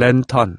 랜턴.